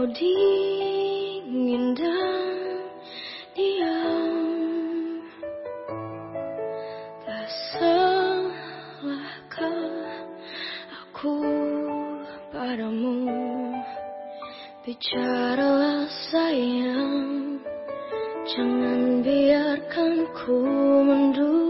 kau dingin dan diam. Tak salahkah aku padamu? Bicaralah sayang. Jangan biarkan ku menduga